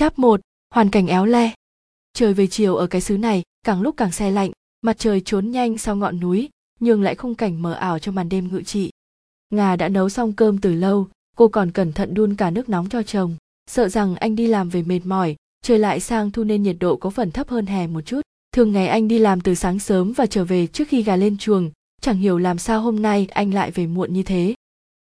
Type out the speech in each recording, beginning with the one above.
Cháp một, hoàn cảnh éo le. Trời về chiều ở cái xứ này càng lúc càng xe lạnh, mặt trời trốn nhanh sau ngọn núi, nhưng lại khung cảnh mờ ảo cho màn đêm ngự trị. Ngà đã nấu xong cơm từ lâu, cô còn cẩn thận đun cả nước nóng cho chồng, sợ rằng anh đi làm về mệt mỏi, trời lại sang thu nên nhiệt độ có phần thấp hơn hè một chút. Thường ngày anh đi làm từ sáng sớm và trở về trước khi gà lên chuồng, chẳng hiểu làm sao hôm nay anh lại về muộn như thế.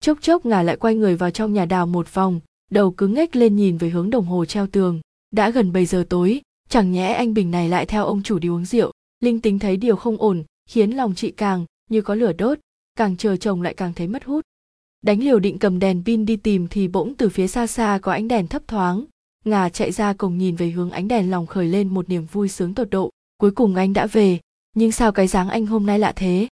Chốc chốc ngà lại quay người vào trong nhà đào một vòng, đầu cứ ngách lên nhìn về hướng đồng hồ treo tường. Đã gần bảy giờ tối, chẳng nhẽ anh Bình này lại theo ông chủ đi uống rượu. Linh tính thấy điều không ổn, khiến lòng chị càng như có lửa đốt, càng chờ chồng lại càng thấy mất hút. Đánh liều định cầm đèn pin đi tìm thì bỗng từ phía xa xa có ánh đèn thấp thoáng. Ngà chạy ra cổng nhìn về hướng ánh đèn lòng khởi lên một niềm vui sướng tột độ. Cuối cùng anh đã về, nhưng sao cái dáng anh hôm nay lạ thế?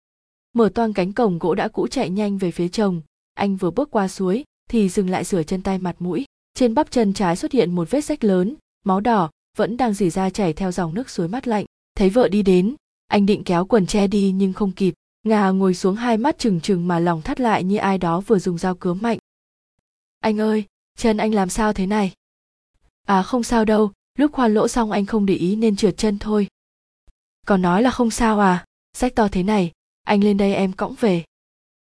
Mở toang cánh cổng gỗ đã cũ chạy nhanh về phía chồng, anh vừa bước qua suối thì dừng lại rửa chân tay mặt mũi. Trên bắp chân trái xuất hiện một vết rách lớn, máu đỏ, vẫn đang dì ra chảy theo dòng nước suối mát lạnh. Thấy vợ đi đến, anh định kéo quần che đi nhưng không kịp. Ngà ngồi xuống hai mắt trừng trừng mà lòng thắt lại như ai đó vừa dùng dao cứa mạnh. Anh ơi, chân anh làm sao thế này? À không sao đâu, lúc khoan lỗ xong anh không để ý nên trượt chân thôi. Còn nói là không sao à, rách to thế này, anh lên đây em cõng về.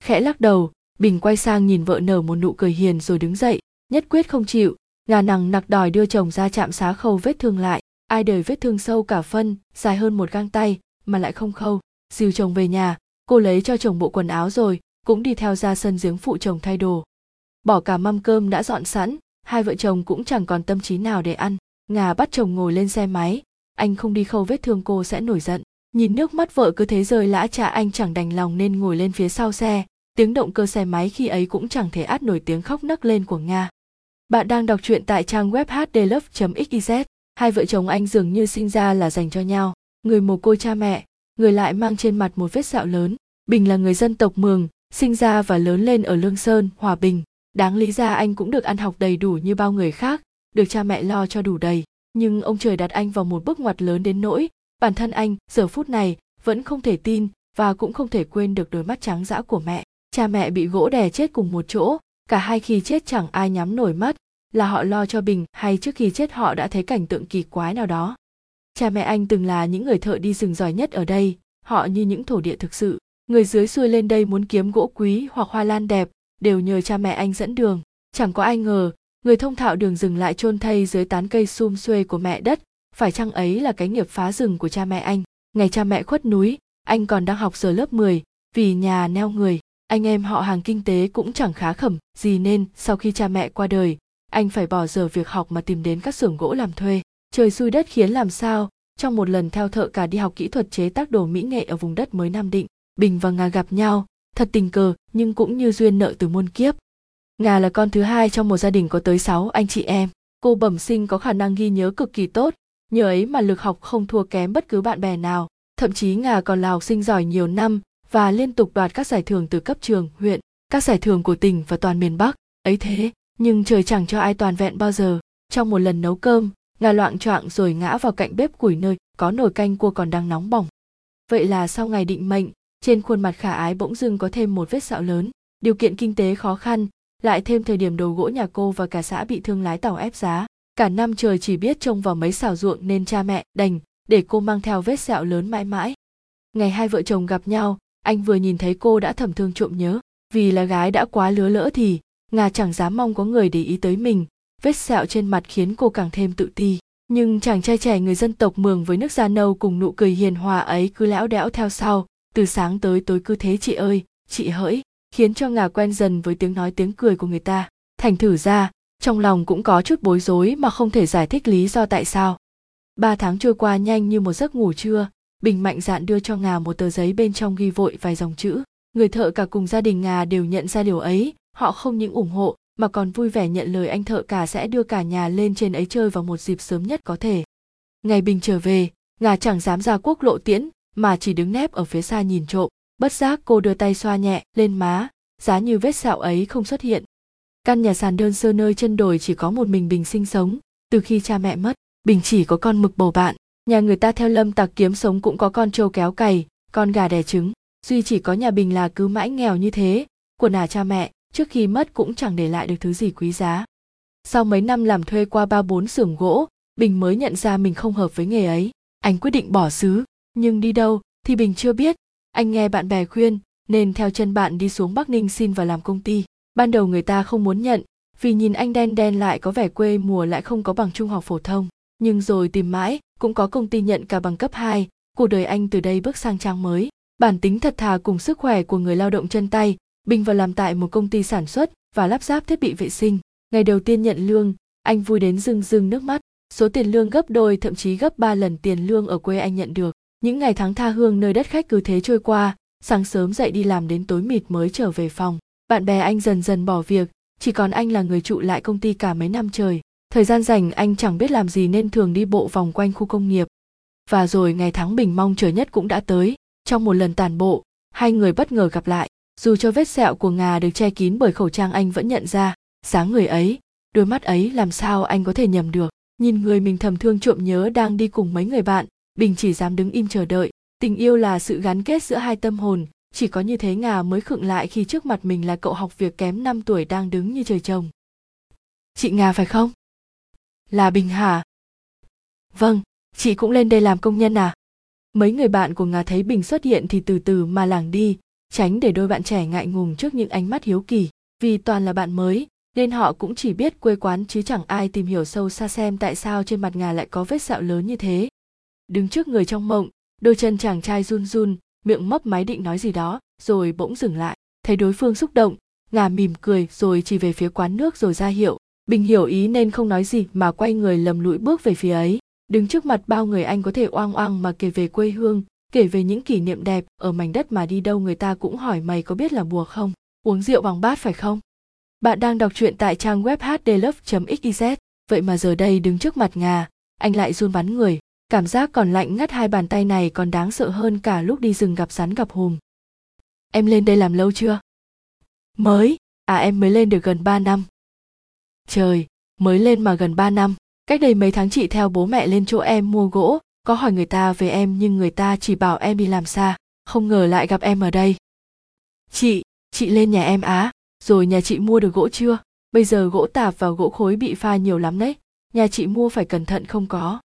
Khẽ lắc đầu, Bình quay sang nhìn vợ nở một nụ cười hiền rồi đứng dậy, nhất quyết không chịu, ngà nằng nặc đòi đưa chồng ra chạm xá khâu vết thương lại. Ai đời vết thương sâu cả phân, dài hơn một gang tay, mà lại không khâu. Dìu chồng về nhà, cô lấy cho chồng bộ quần áo rồi, cũng đi theo ra sân giếng phụ chồng thay đồ. Bỏ cả mâm cơm đã dọn sẵn, hai vợ chồng cũng chẳng còn tâm trí nào để ăn. Ngà bắt chồng ngồi lên xe máy, anh không đi khâu vết thương cô sẽ nổi giận. Nhìn nước mắt vợ cứ thế rơi lã chả anh chẳng đành lòng nên ngồi lên phía sau xe, tiếng động cơ xe máy khi ấy cũng chẳng thể át nổi tiếng khóc nấc lên của Nga. Bạn đang đọc truyện tại trang web hdlove.xyz. Hai vợ chồng anh dường như sinh ra là dành cho nhau. Người mồ côi cha mẹ, người lại mang trên mặt một vết sẹo lớn. Bình là người dân tộc Mường, sinh ra và lớn lên ở Lương Sơn, Hòa Bình. Đáng lý ra anh cũng được ăn học đầy đủ như bao người khác, được cha mẹ lo cho đủ đầy. Nhưng ông trời đặt anh vào một bước ngoặt lớn đến nỗi, bản thân anh giờ phút này vẫn không thể tin và cũng không thể quên được đôi mắt trắng dã của mẹ cha mẹ bị gỗ đè chết cùng một chỗ cả hai khi chết chẳng ai nhắm nổi mắt là họ lo cho bình hay trước khi chết họ đã thấy cảnh tượng kỳ quái nào đó. Cha mẹ anh từng là những người thợ đi rừng giỏi nhất ở đây họ như những thổ địa thực sự. Người dưới xuôi lên đây muốn kiếm gỗ quý hoặc hoa lan đẹp đều nhờ cha mẹ anh dẫn đường. Chẳng có ai ngờ người thông thạo đường rừng lại chôn thây dưới tán cây sum xuê của mẹ đất. Phải chăng ấy là cái nghiệp phá rừng của cha mẹ anh? Ngày cha mẹ khuất núi anh còn đang học giờ lớp 10, vì nhà neo người anh em họ hàng kinh tế cũng chẳng khá khẩm, gì nên sau khi cha mẹ qua đời, anh phải bỏ giờ việc học mà tìm đến các xưởng gỗ làm thuê. Trời xui đất khiến làm sao? Trong một lần theo thợ cả đi học kỹ thuật chế tác đồ mỹ nghệ ở vùng đất mới nam định, bình và nga gặp nhau, thật tình cờ, nhưng cũng như duyên nợ từ muôn kiếp. Nga là con thứ hai trong một gia đình có tới sáu anh chị em. Cô bẩm sinh có khả năng ghi nhớ cực kỳ tốt. Nhờ ấy mà lực học không thua kém bất cứ bạn bè nào. Thậm chí nga còn là học sinh giỏi nhiều năm và liên tục đoạt các giải thưởng từ cấp trường, huyện, các giải thưởng của tỉnh và toàn miền Bắc. Ấy thế, nhưng trời chẳng cho ai toàn vẹn bao giờ. Trong một lần nấu cơm, ngà loạn choạng rồi ngã vào cạnh bếp củi nơi có nồi canh cua còn đang nóng bỏng. Vậy là sau ngày định mệnh, trên khuôn mặt khả ái bỗng dưng có thêm một vết sẹo lớn. Điều kiện kinh tế khó khăn, lại thêm thời điểm đầu gỗ nhà cô và cả xã bị thương lái tàu ép giá. Cả năm trời chỉ biết trông vào mấy xào ruộng nên cha mẹ đành để cô mang theo vết sẹo lớn mãi mãi. Ngày hai vợ chồng gặp nhau, anh vừa nhìn thấy cô đã thầm thương trộm nhớ. Vì là gái đã quá lứa lỡ thì ngà chẳng dám mong có người để ý tới mình. Vết sẹo trên mặt khiến cô càng thêm tự ti. Nhưng chàng trai trẻ người dân tộc mường với nước da nâu cùng nụ cười hiền hòa ấy cứ lão đẽo theo sau. Từ sáng tới tối cứ thế chị ơi, chị hỡi, khiến cho ngà quen dần với tiếng nói tiếng cười của người ta. Thành thử ra, trong lòng cũng có chút bối rối mà không thể giải thích lý do tại sao. Ba tháng trôi qua nhanh như một giấc ngủ trưa bình mạnh dạn đưa cho ngà một tờ giấy bên trong ghi vội vài dòng chữ. Người thợ cả cùng gia đình ngà đều nhận ra điều ấy. Họ không những ủng hộ, mà còn vui vẻ nhận lời anh thợ cả sẽ đưa cả nhà lên trên ấy chơi vào một dịp sớm nhất có thể. Ngày bình trở về ngà chẳng dám ra quốc lộ tiễn, mà chỉ đứng nép ở phía xa nhìn trộm. Bất giác cô đưa tay xoa nhẹ, lên má. Giá như vết sẹo ấy không xuất hiện. Căn nhà sàn đơn sơ nơi chân đồi chỉ có một mình bình sinh sống. Từ khi cha mẹ mất, bình chỉ có con mực bầu bạn nhà người ta theo lâm tặc kiếm sống cũng có con trâu kéo cày, con gà đẻ trứng. Duy chỉ có nhà bình là cứ mãi nghèo như thế. Quần nà cha mẹ, trước khi mất cũng chẳng để lại được thứ gì quý giá. Sau mấy năm làm thuê qua ba bốn xưởng gỗ, bình mới nhận ra mình không hợp với nghề ấy. Anh quyết định bỏ xứ, nhưng đi đâu thì bình chưa biết. Anh nghe bạn bè khuyên, nên theo chân bạn đi xuống bắc ninh xin vào làm công ty. Ban đầu người ta không muốn nhận, vì nhìn anh đen đen lại có vẻ quê mùa lại không có bằng trung học phổ thông. Nhưng rồi tìm mãi cũng có công ty nhận cả bằng cấp 2, cuộc đời anh từ đây bước sang trang mới. Bản tính thật thà cùng sức khỏe của người lao động chân tay, Bình vào làm tại một công ty sản xuất và lắp ráp thiết bị vệ sinh. Ngày đầu tiên nhận lương, anh vui đến rưng rưng nước mắt. Số tiền lương gấp đôi thậm chí gấp ba lần tiền lương ở quê anh nhận được. Những ngày tháng tha hương nơi đất khách cứ thế trôi qua, sáng sớm dậy đi làm đến tối mịt mới trở về phòng. Bạn bè anh dần dần bỏ việc, chỉ còn anh là người trụ lại công ty cả mấy năm trời. Thời gian rảnh anh chẳng biết làm gì nên thường đi bộ vòng quanh khu công nghiệp. Và rồi ngày tháng bình mong chờ nhất cũng đã tới. Trong một lần tàn bộ, hai người bất ngờ gặp lại. Dù cho vết sẹo của ngà được che kín bởi khẩu trang anh vẫn nhận ra, dáng người ấy, đôi mắt ấy làm sao anh có thể nhầm được. Nhìn người mình thầm thương trộm nhớ đang đi cùng mấy người bạn, Bình chỉ dám đứng im chờ đợi. Tình yêu là sự gắn kết giữa hai tâm hồn, chỉ có như thế ngà mới khựng lại khi trước mặt mình là cậu học việc kém 5 tuổi đang đứng như trời trồng. Chị Ngà phải không? Là bình hà. Vâng chị cũng lên đây làm công nhân à? Mấy người bạn của ngà thấy bình xuất hiện thì từ từ mà lảng đi, tránh để đôi bạn trẻ ngại ngùng trước những ánh mắt hiếu kỳ. Vì toàn là bạn mới, nên họ cũng chỉ biết quê quán chứ chẳng ai tìm hiểu sâu xa xem tại sao trên mặt ngà lại có vết sẹo lớn như thế. Đứng trước người trong mộng, đôi chân chàng trai run run, miệng mấp máy định nói gì đó, rồi bỗng dừng lại. Thấy đối phương xúc động, ngà mỉm cười rồi chỉ về phía quán nước rồi ra hiệu bình hiểu ý nên không nói gì mà quay người lầm lũi bước về phía ấy. Đứng trước mặt bao người anh có thể oang oang mà kể về quê hương, kể về những kỷ niệm đẹp ở mảnh đất mà đi đâu người ta cũng hỏi mày có biết là bùa không? Uống rượu bằng bát phải không? Bạn đang đọc truyện tại trang web hdlove.xyz vậy mà giờ đây đứng trước mặt ngà anh lại run bắn người. Cảm giác còn lạnh ngắt hai bàn tay này còn đáng sợ hơn cả lúc đi rừng gặp rắn gặp hùm. Em lên đây làm lâu chưa? Mới à em mới lên được gần 3 năm. Trời, mới lên mà gần 3 năm, cách đây mấy tháng chị theo bố mẹ lên chỗ em mua gỗ, có hỏi người ta về em nhưng người ta chỉ bảo em đi làm xa, không ngờ lại gặp em ở đây. Chị, chị lên nhà em á, rồi nhà chị mua được gỗ chưa? Bây giờ gỗ tạp và gỗ khối bị pha nhiều lắm đấy, nhà chị mua phải cẩn thận không có.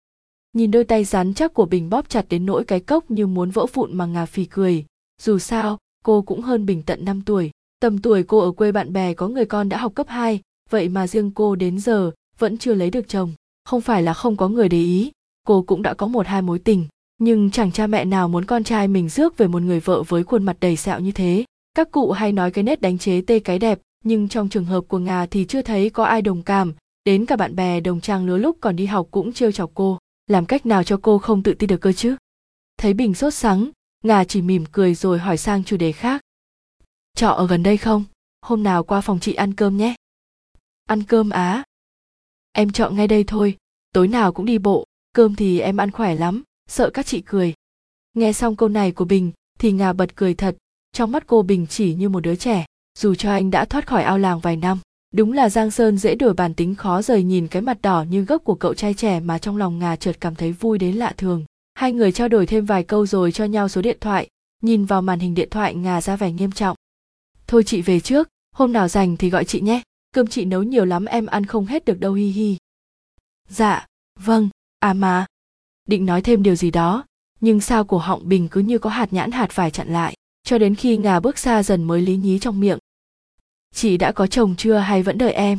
Nhìn đôi tay rắn chắc của Bình bóp chặt đến nỗi cái cốc như muốn vỡ vụn mà ngà phì cười. Dù sao, cô cũng hơn Bình tận 5 tuổi. Tầm tuổi cô ở quê bạn bè có người con đã học cấp 2, vậy mà riêng cô đến giờ vẫn chưa lấy được chồng. Không phải là không có người để ý, cô cũng đã có một hai mối tình. Nhưng chẳng cha mẹ nào muốn con trai mình rước về một người vợ với khuôn mặt đầy sẹo như thế. Các cụ hay nói cái nét đánh chế tê cái đẹp, nhưng trong trường hợp của ngà thì chưa thấy có ai đồng cảm. Đến cả bạn bè đồng trang lứa lúc còn đi học cũng trêu chọc cô. Làm cách nào cho cô không tự tin được cơ chứ? Thấy bình sốt sắng ngà chỉ mỉm cười rồi hỏi sang chủ đề khác. Trọ ở gần đây không? Hôm nào qua phòng chị ăn cơm nhé ăn cơm á. Em chọn ngay đây thôi, tối nào cũng đi bộ, cơm thì em ăn khỏe lắm, sợ các chị cười. Nghe xong câu này của bình thì ngà bật cười thật, trong mắt cô bình chỉ như một đứa trẻ, dù cho anh đã thoát khỏi ao làng vài năm, đúng là giang sơn dễ đổi bản tính khó rời nhìn cái mặt đỏ như gốc của cậu trai trẻ mà trong lòng ngà chợt cảm thấy vui đến lạ thường. Hai người trao đổi thêm vài câu rồi cho nhau số điện thoại, nhìn vào màn hình điện thoại ngà ra vẻ nghiêm trọng. Thôi chị về trước, hôm nào rảnh thì gọi chị nhé cơm chị nấu nhiều lắm, em ăn không hết được đâu, hi hi. Dạ vâng à mà. Định nói thêm điều gì đó, nhưng sao cổ họng bình cứ như có hạt nhãn hạt vải chặn lại, cho đến khi ngà bước xa dần mới lý nhí trong miệng. Chị đã có chồng chưa hay vẫn đợi em?